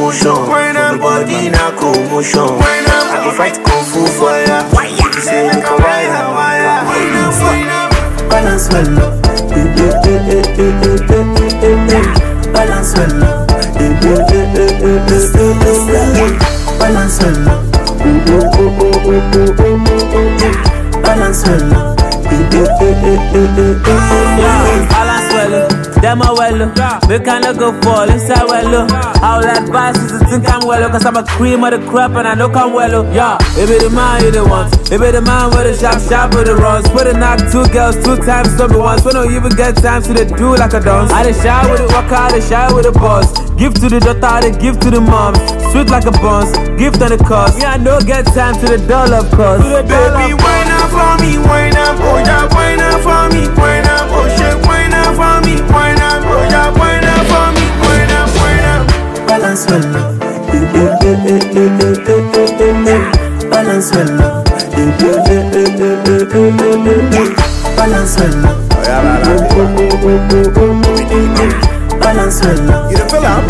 motion Everybody in a commotion I go fight kung fu for ya. You say you can ride a wire Balance well Balance well Balance well Balance well fellow, them a wello. We kinda go fall inside wello. All advice is to think I'm wello, cause I'm a cream of the crop and I know I'm wello. Yeah, it be the man you the want, it be the man with the shop, shop with the runs. With the knock, two girls, two times, don't once. We don't even get time to the do like a dance. I the shy with the walk out the shy with the boss. Give to the daughter, give to the mom. Sweet like a buns, gift on the cost. Yeah, I know get time to the dollar, of. Baby, wine up for me, wine up, for yeah, wine Balance well. Balance well now. Balance well now. You feel I'm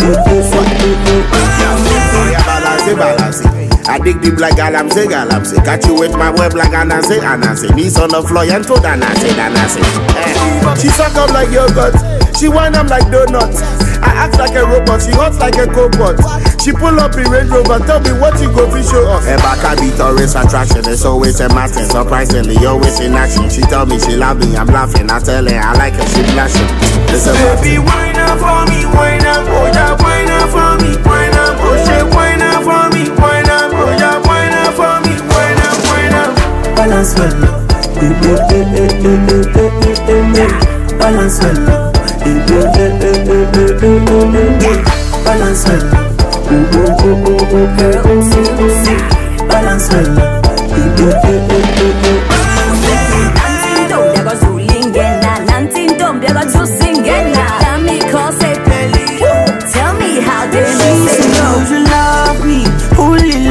balance, balance. I dig deep like galamsey, galamsey. Catch you with my web like anansi, anansi. Knees on the floor and throw foot anansi, anansi. Eh. She suck up like yogurt. She wind up like donuts acts like a robot, she hots like a cobalt. She pull up in Range Rover, tell me what you go to show us. Ebaka be tourist attraction, it's always a master. Surprisingly, always in action. She tell me she love me, I'm laughing. I tell her I like her, she blushing. Baby, wine up for me, wine up, oh yeah, wine up for me, wine up, oh yeah, wine up for me, wine up, oh yeah, wine for me, wine up, wine up. Balance well, balance well, balance well. Eh, eh, balance well. Ooh, ooh, ooh, ooh, ooh, girl, oopsie, oopsie, balance well. Ooh, ooh, ooh, ooh, ooh.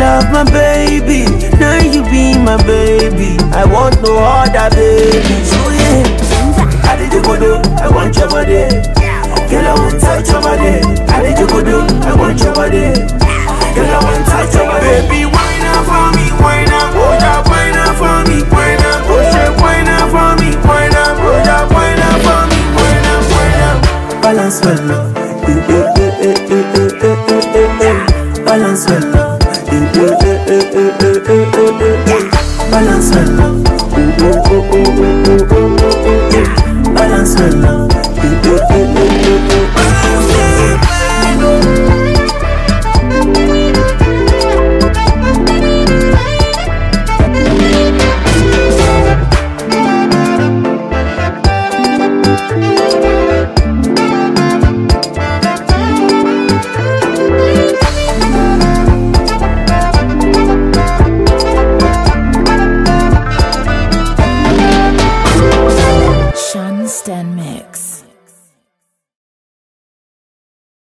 Love my baby, now you be my baby. I want no other baby. So yeah, I did the body, I want your body. Girl, I want touch your body. balance well. Balance well. Balance well.